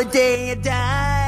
a day a die.